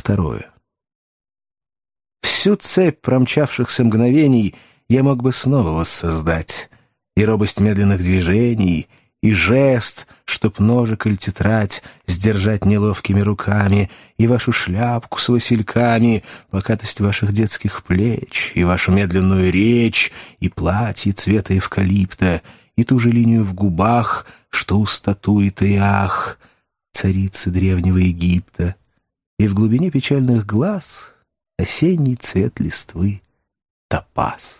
Второе. Всю цепь промчавшихся мгновений я мог бы снова воссоздать. И робость медленных движений, и жест, чтоб ножик или тетрадь сдержать неловкими руками, и вашу шляпку с васильками, покатость ваших детских плеч, и вашу медленную речь, и платье цвета эвкалипта, и ту же линию в губах, что у статуи Таях, царицы древнего Египта, и в глубине печальных глаз осенний цвет листвы — топаз.